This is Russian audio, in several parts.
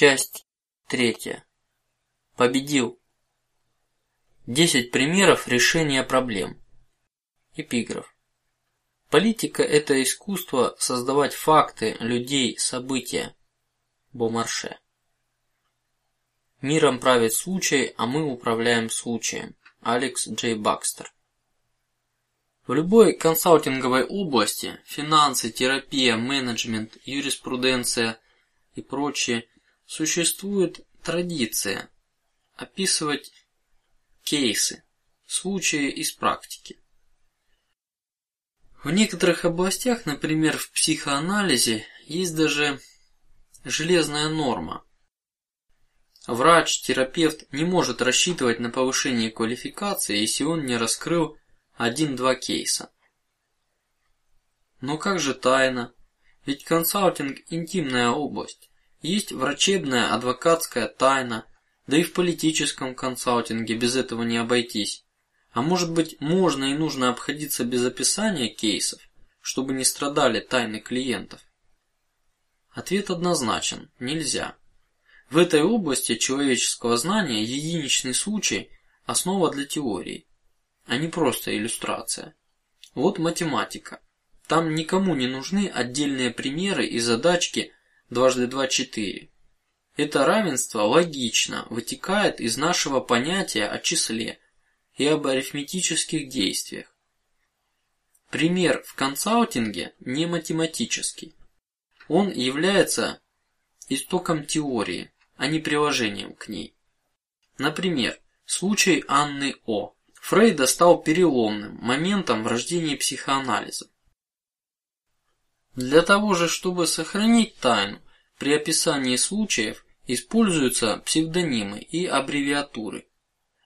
Часть третья. Победил. Десять примеров решения проблем. Эпиграф. Политика – это искусство создавать факты, людей, события. Бомарше. Миром правит случай, а мы управляем случаем. Алекс Джей Бакстер. В любой консалтинговой области – финансы, терапия, менеджмент, юриспруденция и прочее – существует традиция описывать кейсы, случаи из практики. В некоторых областях, например, в психоанализе, есть даже железная норма. Врач, терапевт не может рассчитывать на повышение квалификации, если он не раскрыл один-два кейса. Но как же тайна? Ведь консалтинг интимная область. Есть врачебная, адвокатская тайна, да и в политическом консалтинге без этого не обойтись. А может быть, можно и нужно обходиться без описания кейсов, чтобы не страдали тайны клиентов? Ответ однозначен: нельзя. В этой области человеческого знания единичный случай – основа для теории а не просто иллюстрация. Вот математика. Там никому не нужны отдельные примеры и задачки дважды два четыре. Это равенство логично вытекает из нашего понятия о числе и об арифметических действиях. Пример в консалтинге не математический. Он является истоком теории, а не приложением к ней. Например, случай Анны О. Фрейда стал переломным моментом в рождении психоанализа. Для того же, чтобы сохранить тайну, при описании случаев используются псевдонимы и аббревиатуры.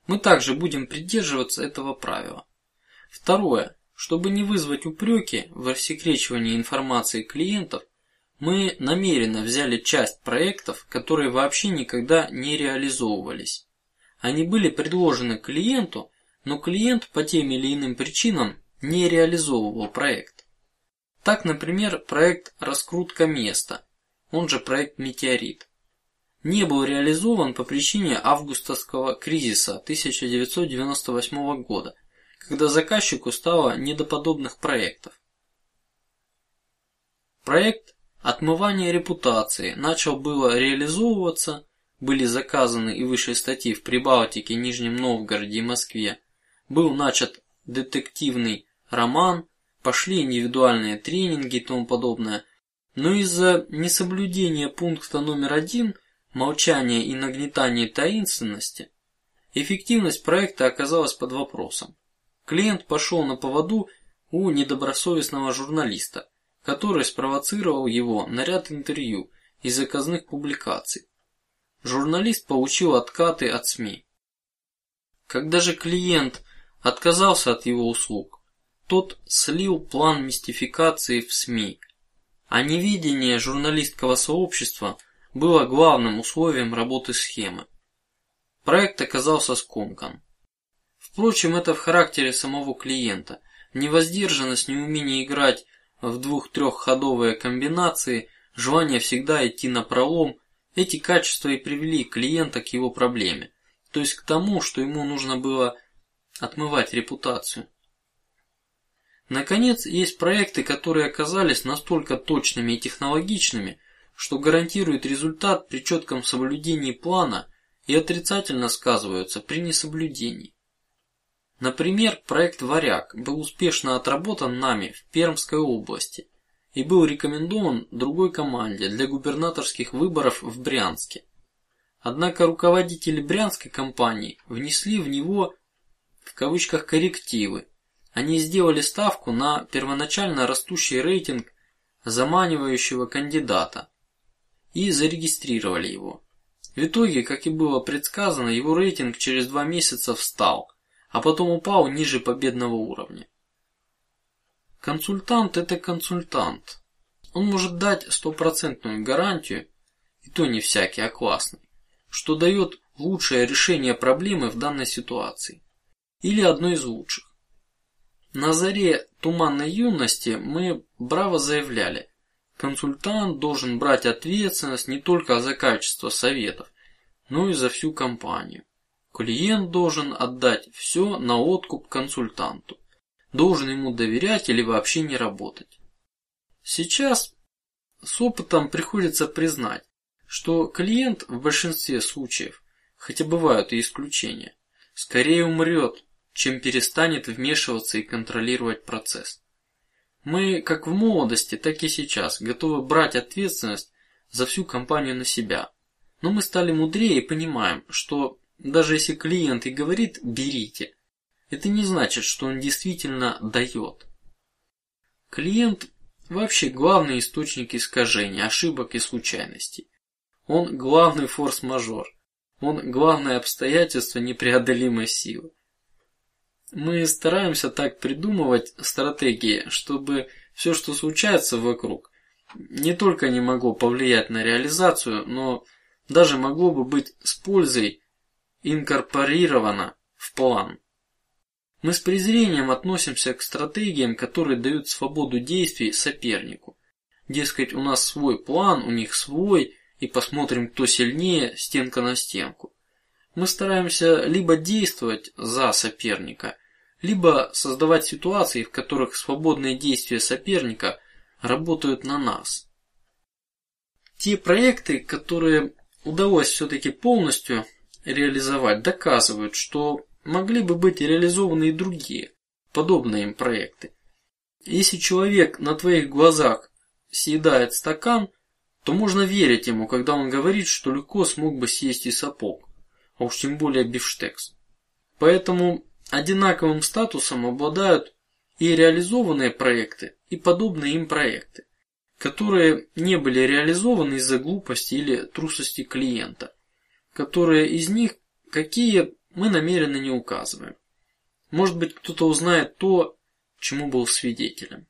Мы также будем придерживаться этого правила. Второе, чтобы не вызвать упреки в рассекречивании информации клиентов, мы намеренно взяли часть проектов, которые вообще никогда не реализовывались. Они были предложены клиенту но клиент по тем или иным причинам не реализовывал проект. Так, например, проект раскрутка места, он же проект Метеорит, не был реализован по причине августовского кризиса 1998 года, когда заказчику стало не до подобных проектов. Проект отмывания репутации начал было реализовываться, были заказаны и вышли статьи в Прибалтике, Нижнем Новгороде и Москве был начат детективный роман, пошли индивидуальные тренинги и тому подобное, но из-за несоблюдения пункта номер один, молчания и нагнетания таинственности, эффективность проекта оказалась под вопросом. Клиент пошел на поводу у недобросовестного журналиста, который спровоцировал его на ряд интервью и заказных публикаций. Журналист получил откаты от СМИ. Когда же клиент отказался от его услуг. Тот слил план мистификации в СМИ, а невидение журналистского сообщества было главным условием работы схемы. Проект оказался скомкан. Впрочем, это в характере самого клиента. Невоздержанность, неумение играть в двух-трехходовые комбинации, желание всегда идти на пролом – эти качества и привели клиента к его проблеме, то есть к тому, что ему нужно было отмывать репутацию. Наконец, есть проекты, которые оказались настолько точными и технологичными, что гарантируют результат при четком соблюдении плана и отрицательно сказываются при несоблюдении. Например, проект Варяг был успешно отработан нами в Пермской области и был рекомендован другой команде для губернаторских выборов в Брянске. Однако руководители брянской компании внесли в него в кавычках коррективы. Они сделали ставку на первоначально растущий рейтинг заманивающего кандидата и зарегистрировали его. В итоге, как и было предсказано, его рейтинг через два месяца встал, а потом упал ниже победного уровня. Консультант – это консультант. Он может дать стопроцентную гарантию, и то не всякий, а классный, что дает лучшее решение проблемы в данной ситуации или одно из лучших. На заре туманной юности мы браво заявляли: консультант должен брать ответственность не только за качество советов, но и за всю компанию. Клиент должен отдать все на откуп консультанту, должен ему доверять или вообще не работать. Сейчас с опытом приходится признать, что клиент в большинстве случаев, хотя бывают и исключения, скорее умрет, чем перестанет вмешиваться и контролировать процесс. Мы, как в молодости, так и сейчас, готовы брать ответственность за всю компанию на себя, но мы стали мудрее и понимаем, что даже если клиент и говорит берите, это не значит, что он действительно дает. Клиент вообще главный источник искажений, ошибок и случайностей. Он главный форс-мажор. Он главное обстоятельство непреодолимой силы. Мы стараемся так придумывать стратегии, чтобы все, что случается вокруг, не только не могло повлиять на реализацию, но даже могло бы быть с пользой инкорпорировано в план. Мы с презрением относимся к стратегиям, которые дают свободу действий сопернику. Дескать, у нас свой план, у них свой, и посмотрим, кто сильнее, стенка на стенку. Мы стараемся либо действовать за соперника, либо создавать ситуации, в которых свободные действия соперника работают на нас. Те проекты, которые удалось все-таки полностью реализовать, доказывают, что могли бы быть реализованы и другие подобные им проекты. Если человек на твоих глазах съедает стакан, то можно верить ему, когда он говорит, что легко смог бы съесть и сапог, а уж тем более бифштекс. Поэтому Одинаковым статусом обладают и реализованные проекты, и подобные им проекты, которые не были реализованы из-за глупости или трусости клиента, которые из них какие мы намеренно не указываем. Может быть, кто-то узнает то, чему был свидетелем.